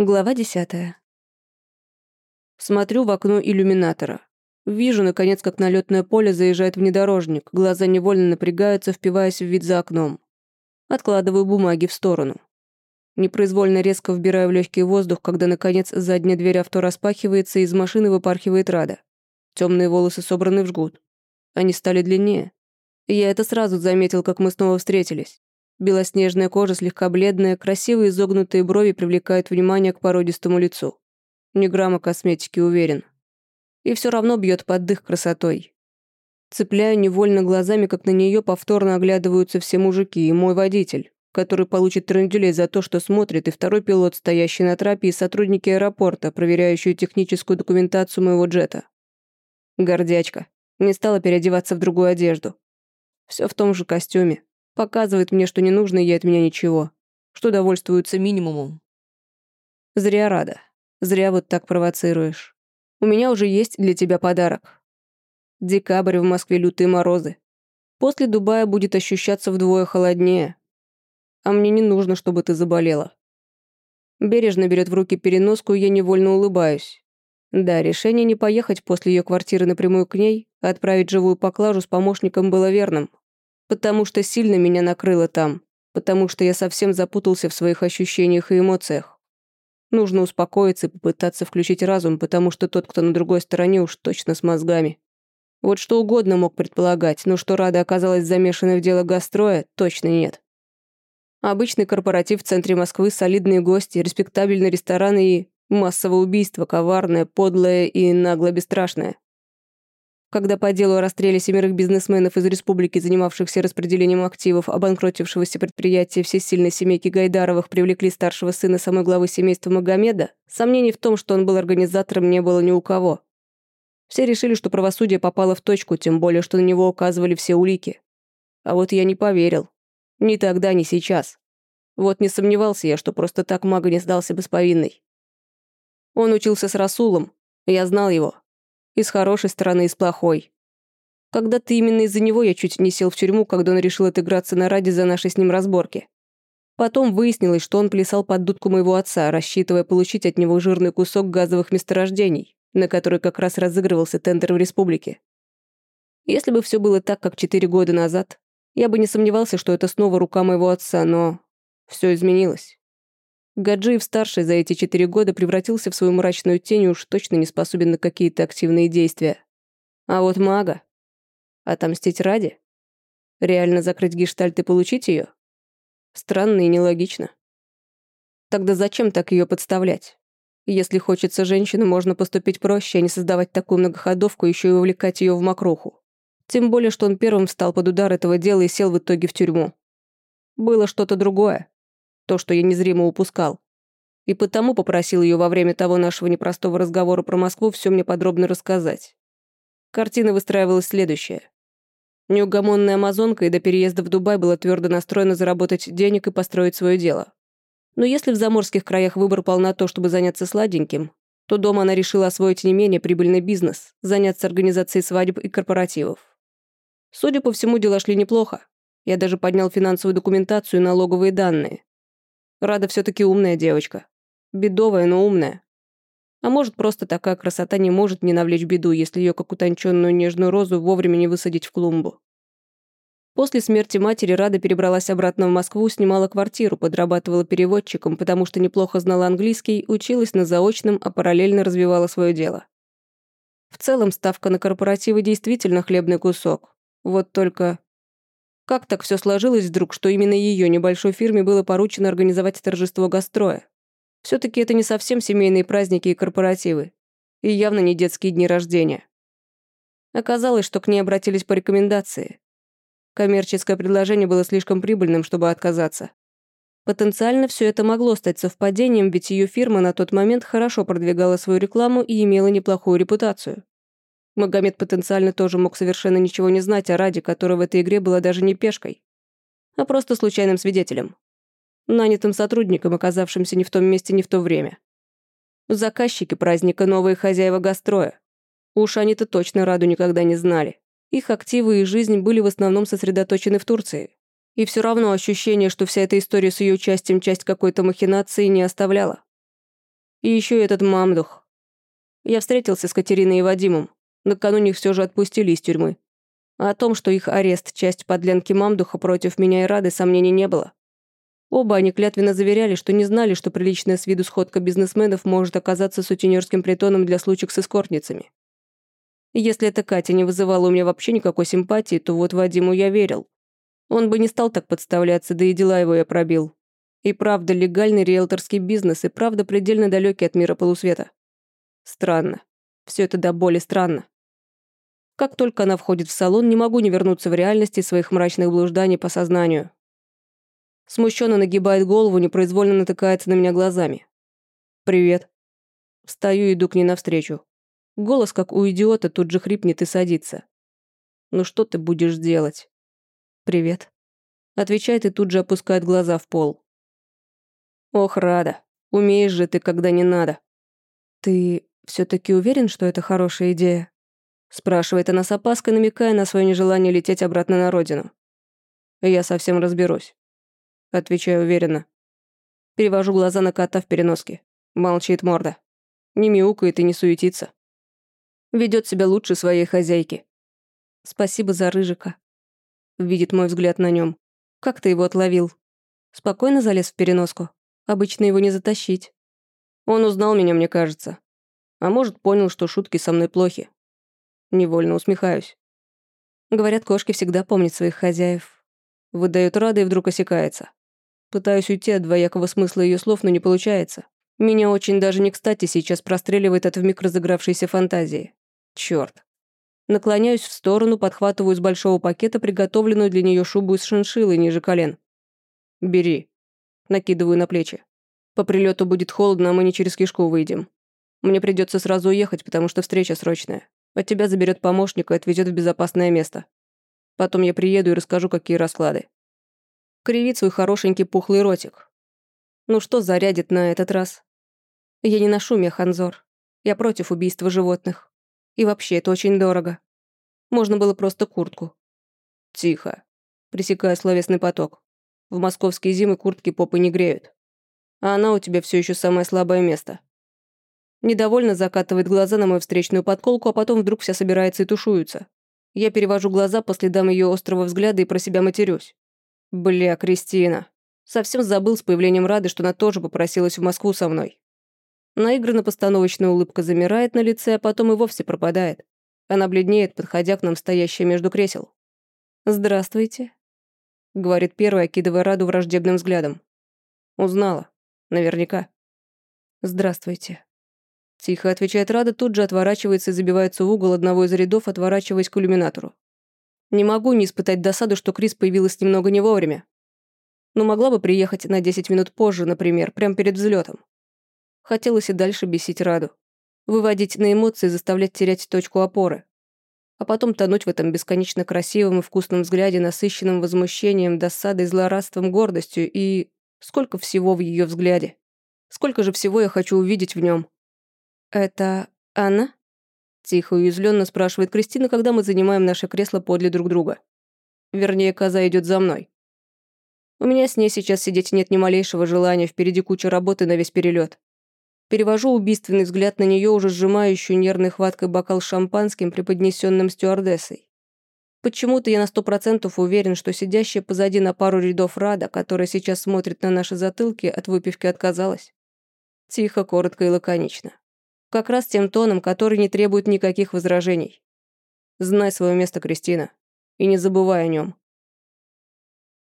Глава десятая. Смотрю в окно иллюминатора. Вижу, наконец, как на лётное поле заезжает внедорожник. Глаза невольно напрягаются, впиваясь в вид за окном. Откладываю бумаги в сторону. Непроизвольно резко вбираю в легкий воздух, когда, наконец, задняя дверь авто распахивается, и из машины выпархивает Рада. Темные волосы собраны в жгут. Они стали длиннее. Я это сразу заметил, как мы снова встретились. Белоснежная кожа, слегка бледная, красивые изогнутые брови привлекают внимание к породистому лицу. Ни грамма косметики, уверен. И все равно бьет под дых красотой. Цепляю невольно глазами, как на нее повторно оглядываются все мужики и мой водитель, который получит тренделей за то, что смотрит, и второй пилот, стоящий на трапе, и сотрудники аэропорта, проверяющие техническую документацию моего джета. Гордячка. Не стала переодеваться в другую одежду. Все в том же костюме, Показывает мне, что не нужно ей от меня ничего, что довольствуется минимумом. Зря рада. Зря вот так провоцируешь. У меня уже есть для тебя подарок. Декабрь в Москве лютые морозы. После Дубая будет ощущаться вдвое холоднее. А мне не нужно, чтобы ты заболела. Бережно берет в руки переноску, и я невольно улыбаюсь. Да, решение не поехать после ее квартиры напрямую к ней, а отправить живую поклажу с помощником было верным. Потому что сильно меня накрыло там. Потому что я совсем запутался в своих ощущениях и эмоциях. Нужно успокоиться и попытаться включить разум, потому что тот, кто на другой стороне, уж точно с мозгами. Вот что угодно мог предполагать, но что Рада оказалась замешана в дело гастроя, точно нет. Обычный корпоратив в центре Москвы, солидные гости, респектабельный ресторан и массовое убийство, коварное, подлое и нагло бесстрашное. Когда по делу о расстреле семерых бизнесменов из республики, занимавшихся распределением активов обанкротившегося предприятия всесильной семейки Гайдаровых, привлекли старшего сына самой главы семейства Магомеда, сомнений в том, что он был организатором, не было ни у кого. Все решили, что правосудие попало в точку, тем более, что на него указывали все улики. А вот я не поверил. Ни тогда, ни сейчас. Вот не сомневался я, что просто так мага не сдался бы с повинной. Он учился с Расулом, я знал его, и с хорошей стороны, и с плохой. Когда-то именно из-за него я чуть не сел в тюрьму, когда он решил отыграться на ради за нашей с ним разборки. Потом выяснилось, что он плясал под дудку моего отца, рассчитывая получить от него жирный кусок газовых месторождений, на который как раз разыгрывался тендер в республике. Если бы все было так, как четыре года назад, я бы не сомневался, что это снова рука моего отца, но все изменилось. Гаджиев-старший за эти четыре года превратился в свою мрачную тень и уж точно не способен на какие-то активные действия. А вот мага... Отомстить ради? Реально закрыть гештальт и получить ее? Странно и нелогично. Тогда зачем так ее подставлять? Если хочется женщину, можно поступить проще, а не создавать такую многоходовку, еще и увлекать ее в мокруху. Тем более, что он первым встал под удар этого дела и сел в итоге в тюрьму. Было что-то другое. То, что я незримо упускал. И потому попросил ее во время того нашего непростого разговора про Москву все мне подробно рассказать. Картина выстраивалась следующая. Неугомонная амазонка и до переезда в Дубай была твердо настроена заработать денег и построить свое дело. Но если в заморских краях выбор пал на то, чтобы заняться сладеньким, то дома она решила освоить не менее прибыльный бизнес, заняться организацией свадеб и корпоративов. Судя по всему, дела шли неплохо. Я даже поднял финансовую документацию и налоговые данные. Рада все таки умная девочка. Бедовая, но умная. А может, просто такая красота не может не навлечь беду, если ее как утонченную нежную розу вовремя не высадить в клумбу. После смерти матери Рада перебралась обратно в Москву, снимала квартиру, подрабатывала переводчиком, потому что неплохо знала английский, училась на заочном, а параллельно развивала свое дело. В целом, ставка на корпоративы действительно хлебный кусок. Вот только как так все сложилось вдруг, что именно ее небольшой фирме было поручено организовать торжество гастроя? все таки это не совсем семейные праздники и корпоративы. И явно не детские дни рождения. Оказалось, что к ней обратились по рекомендации. Коммерческое предложение было слишком прибыльным, чтобы отказаться. Потенциально все это могло стать совпадением, ведь ее фирма на тот момент хорошо продвигала свою рекламу и имела неплохую репутацию. Магомед потенциально тоже мог совершенно ничего не знать о Раде, которая в этой игре была даже не пешкой, а просто случайным свидетелем. Нанятым сотрудником, оказавшимся не в том месте, не в то время. Заказчики праздника новые хозяева гастроя. Уж они-то точно Раду никогда не знали. Их активы и жизнь были в основном сосредоточены в Турции. И все равно ощущение, что вся эта история с ее участием часть какой-то махинации не оставляла. И еще этот мамдух. Я встретился с Катериной и Вадимом. Накануне их все же отпустили из тюрьмы. А о том, что их арест – часть подлянки мамдуха против меня и Рады, сомнений не было. Оба они клятвенно заверяли, что не знали, что приличная с виду сходка бизнесменов может оказаться сутенерским притоном для случаев с эскортницами. если эта Катя не вызывала у меня вообще никакой симпатии, то вот Вадиму я верил. Он бы не стал так подставляться, да и дела его я пробил. И правда, легальный риэлторский бизнес, и правда предельно далекий от мира полусвета. Странно. Все это до боли странно. Как только она входит в салон, не могу не вернуться в реальности своих мрачных блужданий по сознанию. Смущенно нагибает голову, непроизвольно натыкается на меня глазами. «Привет». Встаю и иду к ней навстречу. Голос, как у идиота, тут же хрипнет и садится. «Ну что ты будешь делать?» «Привет». Отвечает и тут же опускает глаза в пол. «Ох, Рада, умеешь же ты, когда не надо». «Ты все таки уверен, что это хорошая идея?» Спрашивает она с опаской, намекая на свое нежелание лететь обратно на родину. «Я совсем разберусь». Отвечаю уверенно. Перевожу глаза на кота в переноске. Молчит морда. Не мяукает и не суетится. Ведет себя лучше своей хозяйки. Спасибо за рыжика. Видит мой взгляд на нем. Как ты его отловил? Спокойно залез в переноску. Обычно его не затащить. Он узнал меня, мне кажется. А может, понял, что шутки со мной плохи. Невольно усмехаюсь. Говорят, кошки всегда помнят своих хозяев. Выдает рада и вдруг осекается. Пытаюсь уйти от двоякого смысла ее слов, но не получается. Меня очень даже не кстати сейчас простреливает от вмиг разыгравшейся фантазии. Черт. Наклоняюсь в сторону, подхватываю из большого пакета приготовленную для нее шубу из шиншиллы ниже колен. «Бери». Накидываю на плечи. По прилету будет холодно, а мы не через кишку выйдем. Мне придется сразу уехать, потому что встреча срочная. От тебя заберет помощник и отвезет в безопасное место. Потом я приеду и расскажу, какие расклады кривит свой хорошенький пухлый ротик. Ну что зарядит на этот раз? Я не ношу механзор. Я против убийства животных. И вообще, это очень дорого. Можно было просто куртку. Тихо. Пресекая словесный поток. В московские зимы куртки попы не греют. А она у тебя все еще самое слабое место. Недовольно закатывает глаза на мою встречную подколку, а потом вдруг вся собирается и тушуется. Я перевожу глаза по следам ее острого взгляда и про себя матерюсь. Бля, Кристина. Совсем забыл с появлением Рады, что она тоже попросилась в Москву со мной. Наигранно постановочная улыбка замирает на лице, а потом и вовсе пропадает. Она бледнеет, подходя к нам, стоящая между кресел. «Здравствуйте», — говорит первая, окидывая Раду враждебным взглядом. «Узнала. Наверняка». «Здравствуйте». Тихо отвечает Рада, тут же отворачивается и забивается в угол одного из рядов, отворачиваясь к иллюминатору. Не могу не испытать досаду, что Крис появилась немного не вовремя. Но могла бы приехать на 10 минут позже, например, прямо перед взлетом. Хотелось и дальше бесить Раду. Выводить на эмоции, заставлять терять точку опоры. А потом тонуть в этом бесконечно красивом и вкусном взгляде, насыщенном возмущением, досадой, злорадством, гордостью и... Сколько всего в ее взгляде. Сколько же всего я хочу увидеть в нем. «Это она?» Тихо и уязвленно спрашивает Кристина, когда мы занимаем наше кресло подле друг друга. Вернее, коза идет за мной. У меня с ней сейчас сидеть нет ни малейшего желания, впереди куча работы на весь перелет. Перевожу убийственный взгляд на нее, уже сжимающую нервной хваткой бокал с шампанским, преподнесенным стюардессой. Почему-то я на сто процентов уверен, что сидящая позади на пару рядов Рада, которая сейчас смотрит на наши затылки, от выпивки отказалась. Тихо, коротко и лаконично. Как раз тем тоном, который не требует никаких возражений. Знай свое место, Кристина, и не забывай о нем.